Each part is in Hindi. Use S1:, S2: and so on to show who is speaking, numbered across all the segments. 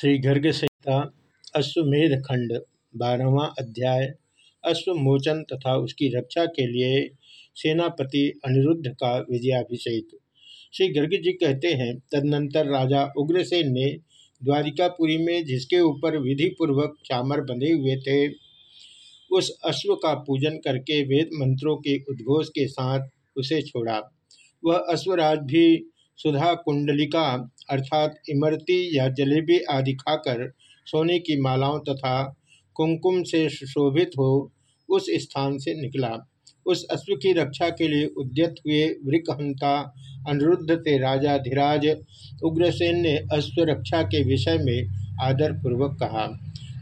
S1: श्री गर्ग संहिता अश्वमेध खंड बारहवा अध्याय, अश्वमोचन तथा उसकी रक्षा के लिए सेनापति अनिरुद्ध का विजयाभिषेक। श्री गर्ग जी कहते हैं, तदनंतर राजा उग्रसेन ने द्वारिकापुरी में जिसके ऊपर विधि पूर्वक चामर बंधे हुए थे, उस अश्व का पूजन करके वेद मंत्रों के उद्घोष के साथ उसे छोड़ा। वह अश्वराज भी सुधा कुंडलिका अर्थात इमरती या जलेबी आदि खाकर सोने की मालाओं तथा कुंकुम से सुशोभित हो उस स्थान से निकला। उस अश्व की रक्षा के लिए उद्यत हुए वृकहंता अनिरुद्ध से राजा धीराज उग्रसेन ने अश्व रक्षा के विषय में आदर पूर्वक कहा।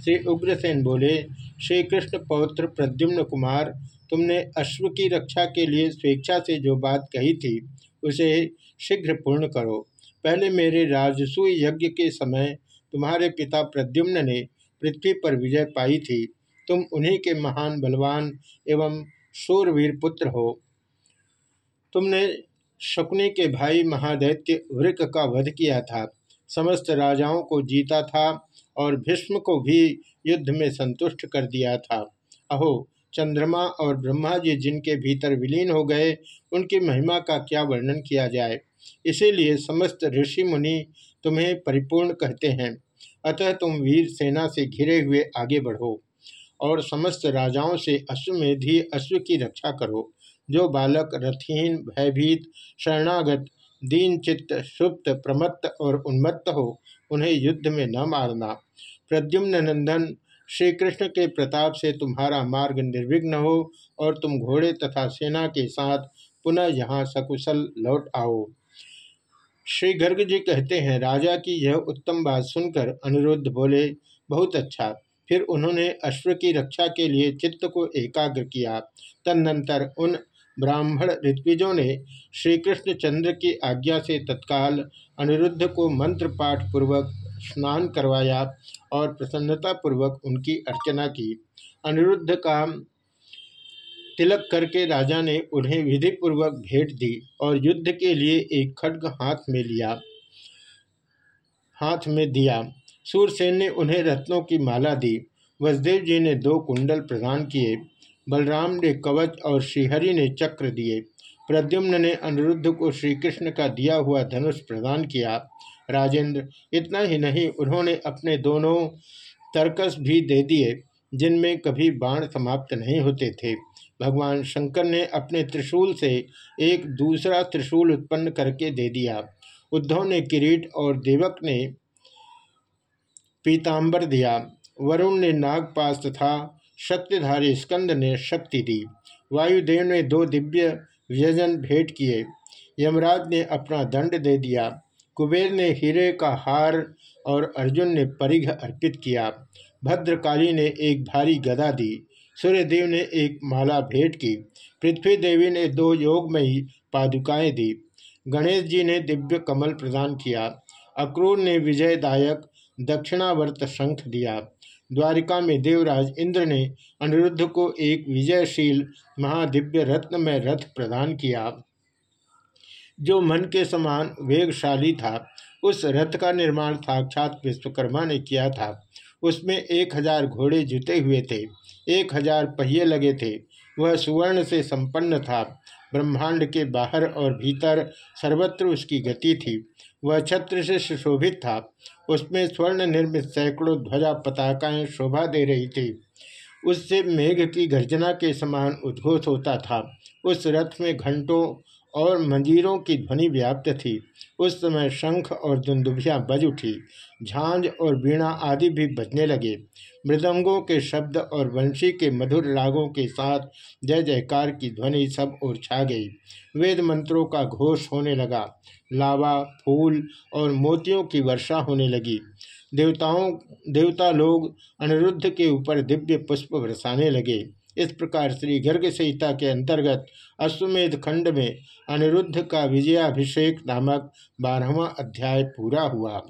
S1: श्री उग्रसेन बोले श्री कृष्ण पौत्र प्रद्युम्न कुमार, तुमने अश्व की रक्षा के लिए स्वेच्छा से जो बात कही थी उसे शीघ्र पूर्ण करो। पहले मेरे राजसूय यज्ञ के समय तुम्हारे पिता प्रद्युम्न ने पृथ्वी पर विजय पाई थी। तुम उन्हीं के महान बलवान एवं शूरवीर पुत्र हो। तुमने शकुनी के भाई महादैत्य वृक का वध किया था। समस्त राजाओं को जीता था और भीष्म को भी युद्ध में संतुष्ट कर दिया था। अहो चंद्रमा और ब्रह्मा जी जिनके भीतर विलीन हो गए, उनकी महिमा का क्या वर्णन किया जाए? इसीलिए समस्त ऋषि मुनि तुम्हें परिपूर्ण कहते हैं। अतः तुम वीर सेना से घिरे हुए आगे बढ़ो और समस्त राजाओं से अश्वमेधी अश्व की रक्षा करो। जो बालक, रथहीन, भयभीत, शरणागत दीन चित्त सुप्त, प्रमत्त और उन्मत्त हो, उन्हें युद्ध में न मारना। प्रद्युम्न नंदन श्री कृष्ण के प्रताप से तुम्हारा मार्ग निर्विघ्न हो और तुम घोड़े तथा सेना के साथ पुनः यहाँ सकुशल लौट आओ। श्री गर्ग जी कहते हैं, राजा की यह उत्तम बात सुनकर अनिरुद्ध बोले, बहुत अच्छा। फिर उन्होंने अश्व की रक्षा के लिए चित्त को एकाग्र किया। तदनंतर उन ब्राह्मण ऋत्विजों ने श्री कृष्ण चंद्र की आज्ञा से तत्काल अनिरुद्ध को मंत्र पाठ पूर्वक स्नान करवाया और प्रसन्नतापूर्वक उनकी अर्चना की। अनिरुद्ध का तिलक करके राजा ने उन्हें विधि पूर्वक भेंट दी और युद्ध के लिए एक खड्ग हाथ में लिया, हाथ में दिया। सूरसेन ने उन्हें रत्नों की माला दी। वसुदेव जी ने दो कुंडल प्रदान किए। बलराम ने कवच और श्रीहरि ने चक्र दिए। प्रद्युम्न ने अनिरुद्ध को श्री कृष्ण का दिया हुआ धनुष प्रदान किया। राजेंद्र। इतना ही नहीं, उन्होंने अपने दोनों तर्कस भी दे दिए, जिनमें कभी बाण समाप्त नहीं होते थे। भगवान शंकर ने अपने त्रिशूल से एक दूसरा त्रिशूल उत्पन्न करके दे दिया। उद्धव ने किरीट और देवक ने पीताम्बर दिया। वरुण ने नागपास तथा शक्तिधारी स्कंद ने शक्ति दी। वायुदेव ने दो दिव्य व्यजन भेंट किए। यमराज ने अपना दंड दे दिया। कुबेर ने हीरे का हार और अर्जुन ने परिघ अर्पित किया। भद्रकाली ने एक भारी गदा दी। सूर्यदेव ने एक माला भेंट की। पृथ्वी देवी ने दो योगमयी पादुकाएँ दी। गणेश जी ने दिव्य कमल प्रदान किया। अक्रूर ने विजयदायक दक्षिणावर्त शंख दिया। द्वारिका में देवराज इंद्र ने अनिरुद्ध को एक विजयशील महादिव्य रत्न में रथ प्रदान किया। जो मन के समान वेगशाली था, उस रथ का निर्माण साक्षात विश्वकर्मा ने किया था। उसमें एक हज़ार घोड़े जुते हुए थे, एक हज़ार पहिए लगे थे। वह सुवर्ण से संपन्न था। ब्रह्मांड के बाहर और भीतर सर्वत्र उसकी गति थी। वह छत्र से सुशोभित था। उसमें स्वर्ण निर्मित सैकड़ों ध्वजा पताकाएँ शोभा दे रही थी। उससे मेघ की गर्जना के समान उद्घोष होता था। उस रथ में घंटों और मंजीरों की ध्वनि व्याप्त थी। उस समय शंख और दुंदुभियाँ बज उठी। झांझ और वीणा आदि भी बजने लगे। मृदंगों के शब्द और वंशी के मधुर रागों के साथ जय जयकार की ध्वनि सब ओर छा गई। वेद मंत्रों का घोष होने लगा। लावा, फूल और मोतियों की वर्षा होने लगी। देवताओं, देवता लोग अनिरुद्ध के ऊपर दिव्य पुष्प बरसाने लगे। इस प्रकार श्री गर्ग संहिता के अंतर्गत अश्वमेध खंड में अनिरुद्ध का विजयाभिषेक नामक बारहवा अध्याय पूरा हुआ।